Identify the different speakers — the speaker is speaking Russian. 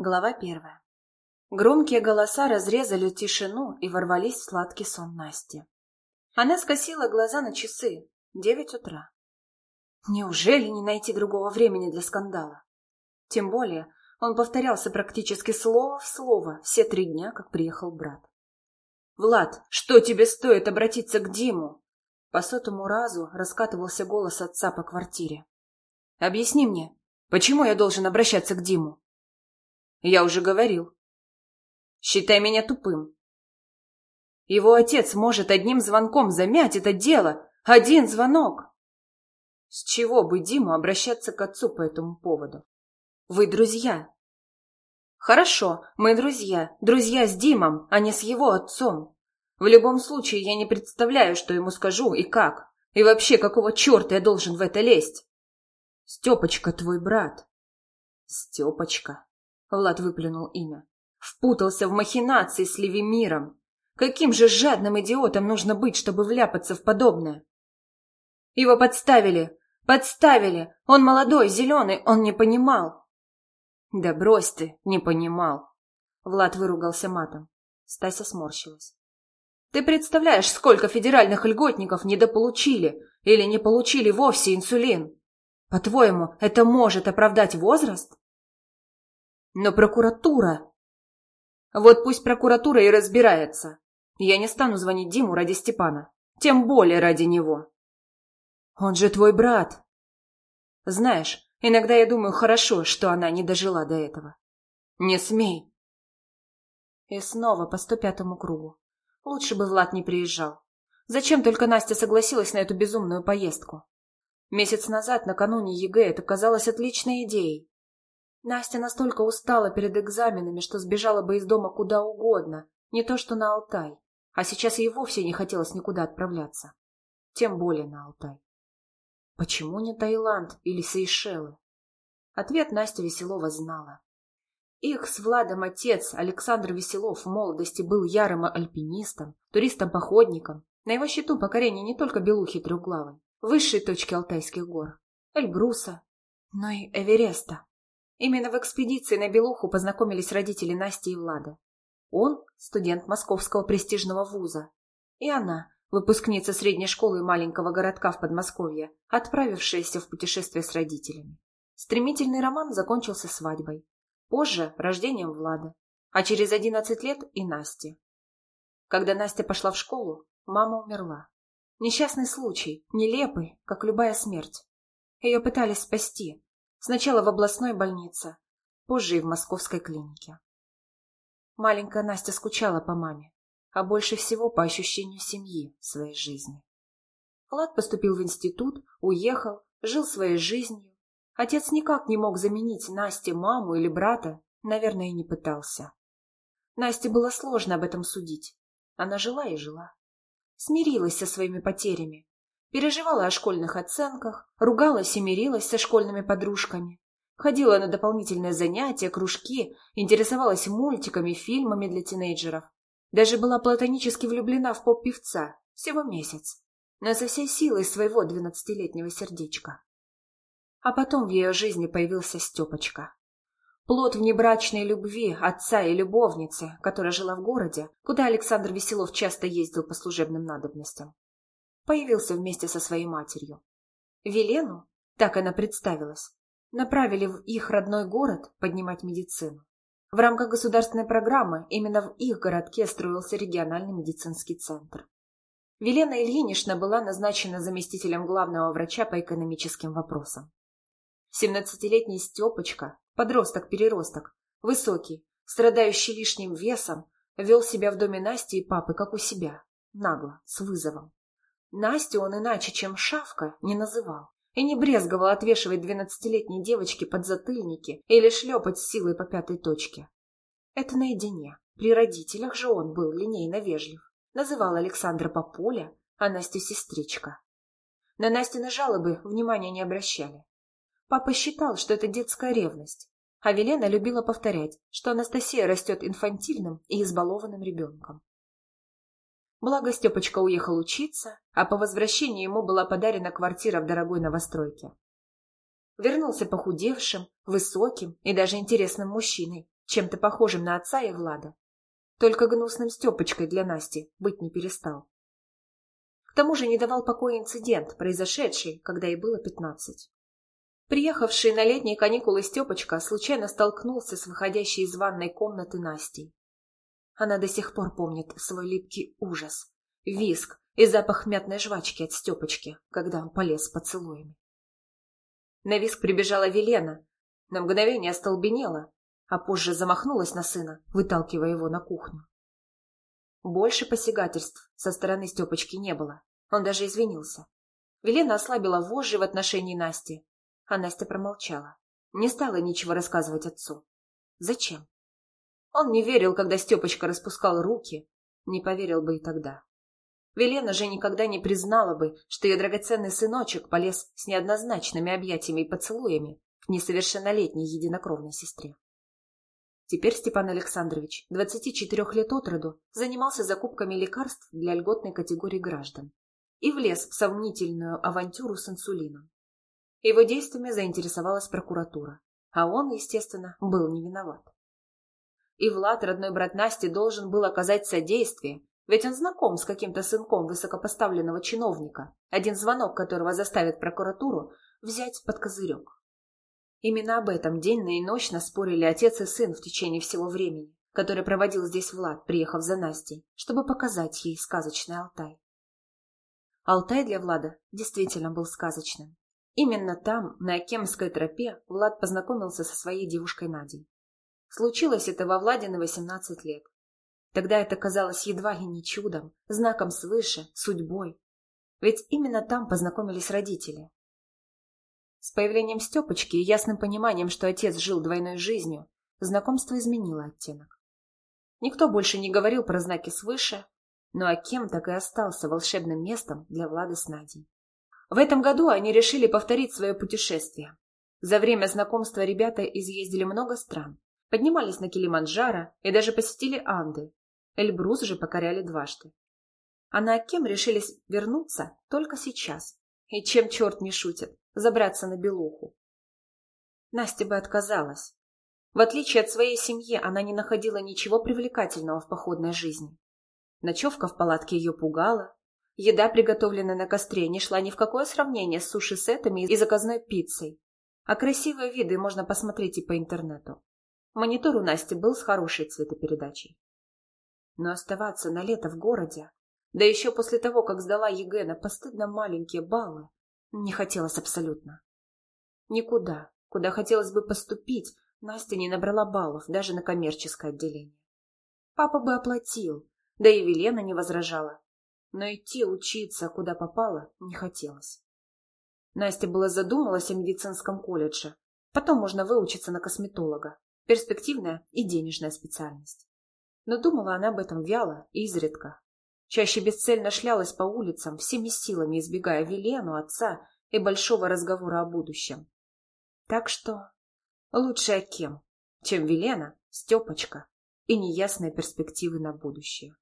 Speaker 1: Глава первая. Громкие голоса разрезали тишину и ворвались в сладкий сон Насти. Она скосила глаза на часы. Девять утра. Неужели не найти другого времени для скандала? Тем более, он повторялся практически слово в слово все три дня, как приехал брат. «Влад, что тебе стоит обратиться к Диму?» По сотому разу раскатывался голос отца по квартире. «Объясни мне, почему я должен обращаться к Диму?» Я уже говорил. Считай меня тупым. Его отец может одним звонком замять это дело. Один звонок. С чего бы Диму обращаться к отцу по этому поводу? Вы друзья. Хорошо, мы друзья. Друзья с Димом, а не с его отцом. В любом случае, я не представляю, что ему скажу и как. И вообще, какого черта я должен в это лезть? Степочка твой брат. Степочка. Влад выплюнул имя. Впутался в махинации с Левимиром. Каким же жадным идиотом нужно быть, чтобы вляпаться в подобное? Его подставили. Подставили. Он молодой, зеленый, он не понимал. Да брось ты, не понимал. Влад выругался матом. Стася сморщилась. Ты представляешь, сколько федеральных льготников недополучили или не получили вовсе инсулин? По-твоему, это может оправдать возраст? Но прокуратура... Вот пусть прокуратура и разбирается. Я не стану звонить Диму ради Степана. Тем более ради него. Он же твой брат. Знаешь, иногда я думаю, хорошо, что она не дожила до этого. Не смей. И снова по сто пятому кругу. Лучше бы Влад не приезжал. Зачем только Настя согласилась на эту безумную поездку? Месяц назад, накануне ЕГЭ, это казалось отличной идеей. Настя настолько устала перед экзаменами, что сбежала бы из дома куда угодно, не то что на Алтай. А сейчас ей вовсе не хотелось никуда отправляться. Тем более на Алтай. Почему не Таиланд или Сейшелы? Ответ Настя Веселова знала. Их с Владом отец Александр Веселов в молодости был ярым альпинистом, туристом-походником. На его счету покорение не только Белухи Трехглавой, высшей точки Алтайских гор, Эльбруса, но и Эвереста. Именно в экспедиции на Белуху познакомились родители Насти и Влада. Он – студент московского престижного вуза. И она – выпускница средней школы маленького городка в Подмосковье, отправившаяся в путешествие с родителями. Стремительный роман закончился свадьбой. Позже – рождением Влада. А через одиннадцать лет и Насти. Когда Настя пошла в школу, мама умерла. Несчастный случай, нелепый, как любая смерть. Ее пытались спасти, Сначала в областной больнице, позже и в московской клинике. Маленькая Настя скучала по маме, а больше всего по ощущению семьи в своей жизни. Влад поступил в институт, уехал, жил своей жизнью. Отец никак не мог заменить Насте маму или брата, наверное, и не пытался. Насте было сложно об этом судить. Она жила и жила. Смирилась со своими потерями, Переживала о школьных оценках, ругалась и мирилась со школьными подружками. Ходила на дополнительные занятия, кружки, интересовалась мультиками, фильмами для тинейджеров. Даже была платонически влюблена в поп-певца. Всего месяц. Но со всей силой своего двенадцатилетнего сердечка. А потом в ее жизни появился Степочка. Плод внебрачной любви отца и любовницы, которая жила в городе, куда Александр Веселов часто ездил по служебным надобностям появился вместе со своей матерью. Велену, так она представилась, направили в их родной город поднимать медицину. В рамках государственной программы именно в их городке строился региональный медицинский центр. Велена Ильинична была назначена заместителем главного врача по экономическим вопросам. Семнадцатилетний Степочка, подросток-переросток, высокий, страдающий лишним весом, вел себя в доме Насти и папы, как у себя, нагло, с вызовом. Настю он иначе, чем Шавка, не называл и не брезговал отвешивать двенадцатилетней девочке подзатыльники или шлепать силой по пятой точке. Это наедине. При родителях же он был линейно вежлив. Называл Александра Папуля, а Настю сестричка. На Настины жалобы внимания не обращали. Папа считал, что это детская ревность, а Велена любила повторять, что Анастасия растет инфантильным и избалованным ребенком. Благо Степочка уехал учиться, а по возвращении ему была подарена квартира в дорогой новостройке. Вернулся похудевшим, высоким и даже интересным мужчиной, чем-то похожим на отца и Влада. Только гнусным Степочкой для Насти быть не перестал. К тому же не давал покоя инцидент, произошедший, когда ей было пятнадцать. Приехавший на летние каникулы Степочка случайно столкнулся с выходящей из ванной комнаты Настей. Она до сих пор помнит свой липкий ужас, виск и запах мятной жвачки от Степочки, когда он полез поцелуями. На виск прибежала Велена, на мгновение остолбенела, а позже замахнулась на сына, выталкивая его на кухню. Больше посягательств со стороны Степочки не было. Он даже извинился. Велена ослабила вожжи в отношении Насти, а Настя промолчала. Не стала ничего рассказывать отцу. Зачем? Он не верил, когда Степочка распускал руки, не поверил бы и тогда. Велена же никогда не признала бы, что ее драгоценный сыночек полез с неоднозначными объятиями и поцелуями к несовершеннолетней единокровной сестре. Теперь Степан Александрович, 24 лет от роду, занимался закупками лекарств для льготной категории граждан и влез в сомнительную авантюру с инсулином. Его действиями заинтересовалась прокуратура, а он, естественно, был не виноват. И Влад, родной брат Насти, должен был оказать содействие, ведь он знаком с каким-то сынком высокопоставленного чиновника, один звонок которого заставит прокуратуру взять под козырек. Именно об этом денно и ночно спорили отец и сын в течение всего времени, которое проводил здесь Влад, приехав за Настей, чтобы показать ей сказочный Алтай. Алтай для Влада действительно был сказочным. Именно там, на Акемской тропе, Влад познакомился со своей девушкой Надей. Случилось это во Владе на 18 лет. Тогда это казалось едва ли не чудом, знаком свыше, судьбой. Ведь именно там познакомились родители, с появлением Степочки и ясным пониманием, что отец жил двойной жизнью, знакомство изменило оттенок. Никто больше не говорил про знаки свыше, но а кем так и остался волшебным местом для Влада с Надей. В этом году они решили повторить свое путешествие. За время знакомства ребята изъездили много стран, поднимались на Килиманджаро и даже посетили Анды. Эльбрус же покоряли дважды. А на Акем решились вернуться только сейчас. И чем черт не шутит, забраться на белуху. Настя бы отказалась. В отличие от своей семьи, она не находила ничего привлекательного в походной жизни. Ночевка в палатке ее пугала. Еда, приготовленная на костре, не шла ни в какое сравнение с суши-сетами и заказной пиццей. А красивые виды можно посмотреть и по интернету. Монитор у Насти был с хорошей цветопередачей. Но оставаться на лето в городе, да еще после того, как сдала ЕГЭ на постыдно маленькие баллы, не хотелось абсолютно. Никуда, куда хотелось бы поступить, Настя не набрала баллов даже на коммерческое отделение. Папа бы оплатил, да и Велена не возражала. Но идти учиться, куда попало, не хотелось. Настя была задумалась о медицинском колледже. Потом можно выучиться на косметолога. Перспективная и денежная специальность. Но думала она об этом вяло и изредка, Чаще бесцельно шлялась по улицам, всеми силами избегая Велену, отца и большого разговора о будущем. Так что лучше кем, чем Велена, Степочка и неясные перспективы на будущее.